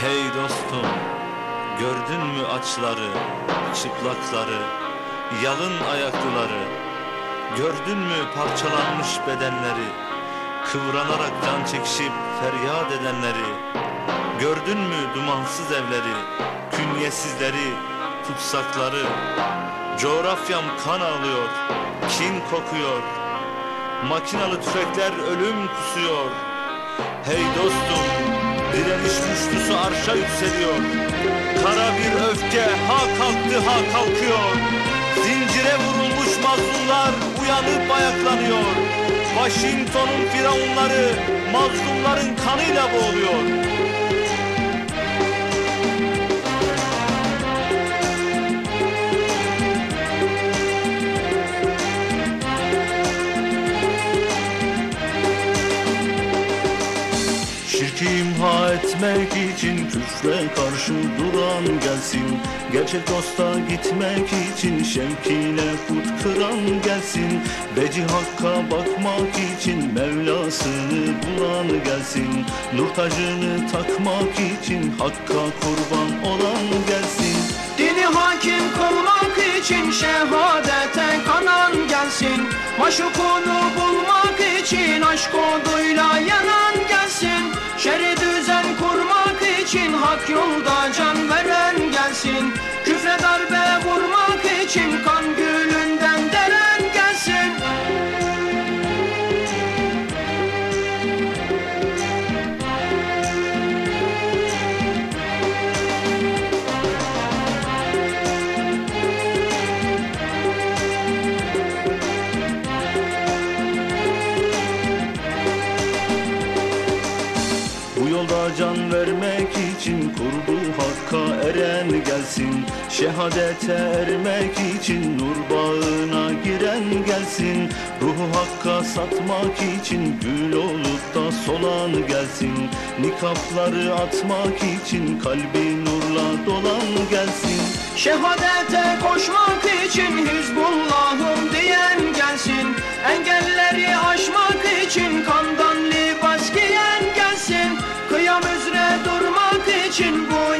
Hey dostum, gördün mü açları, çıplakları, yalın ayaklıları? Gördün mü parçalanmış bedenleri, kıvranarak can çekişip feryat edenleri? Gördün mü dumansız evleri, künyesizleri, tutsakları? Coğrafyam kan ağlıyor, kin kokuyor, makinalı tüfekler ölüm kusuyor. Hey dostum, direniş güçlüsü arşa yükseliyor. Kara bir öfke ha kalktı ha kalkıyor. Zincire vurulmuş mazlumlar uyanıp ayaklanıyor. Washington'un firavunları mazlumların kanıyla boğuluyor. Şirki imha etmek için küfre karşı duran gelsin. Gerçek dosta gitmek için şevkiyle put kıran gelsin. Veci hakka bakmak için Mevlasını bulan gelsin. Nur tacını takmak için hakka kurban olan gelsin. Dini hakim kılmak için şehadete kanan gelsin. Maşukunu bulmak için aşk oduyla gelsin. Şehadete ermek için nur bağına giren gelsin. Ruhu hakka satmak için gül olup da solan gelsin. Nikapları atmak için kalbi nurla dolan gelsin. Şehadete koşmak için Hizbullah'ım diyen gelsin. Engelleri aşmak için kandan libas giyen gelsin. Kıyam üzere durmak için bu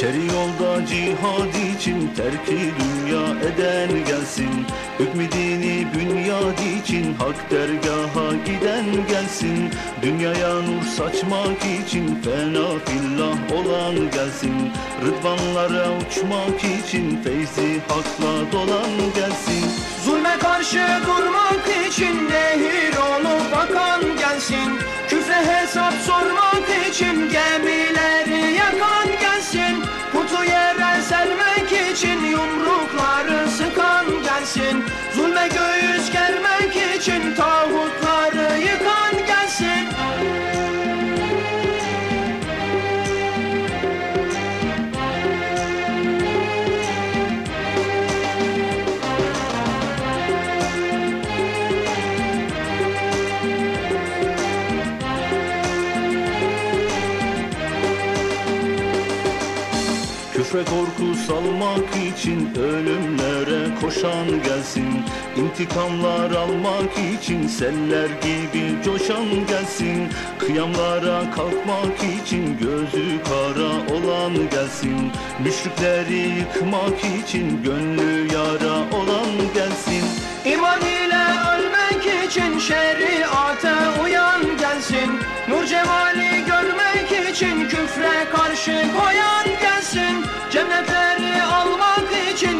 Şeri yolda cihad için terki dünya eden gelsin. Hükmü dini bünyad için hak dergaha giden gelsin. Dünyaya nur saçmak için fena fillah olan gelsin. Rıdvanlara uçmak için feyzi hakla dolan gelsin. Zulme karşı durmak için nehir olup bakan gelsin. Küfre hesap sormak Asian Küfre korku salmak için ölümlere koşan gelsin. İntikamlar almak için seller gibi coşan gelsin. Kıyamlara kalkmak için gözü kara olan gelsin. Müşrikleri yıkmak için gönlü yara olan gelsin. İman ile ölmek için şeriate uyan gelsin. Nur cemali görmek için küfre karşı koyan gelsin Cennetleri almak için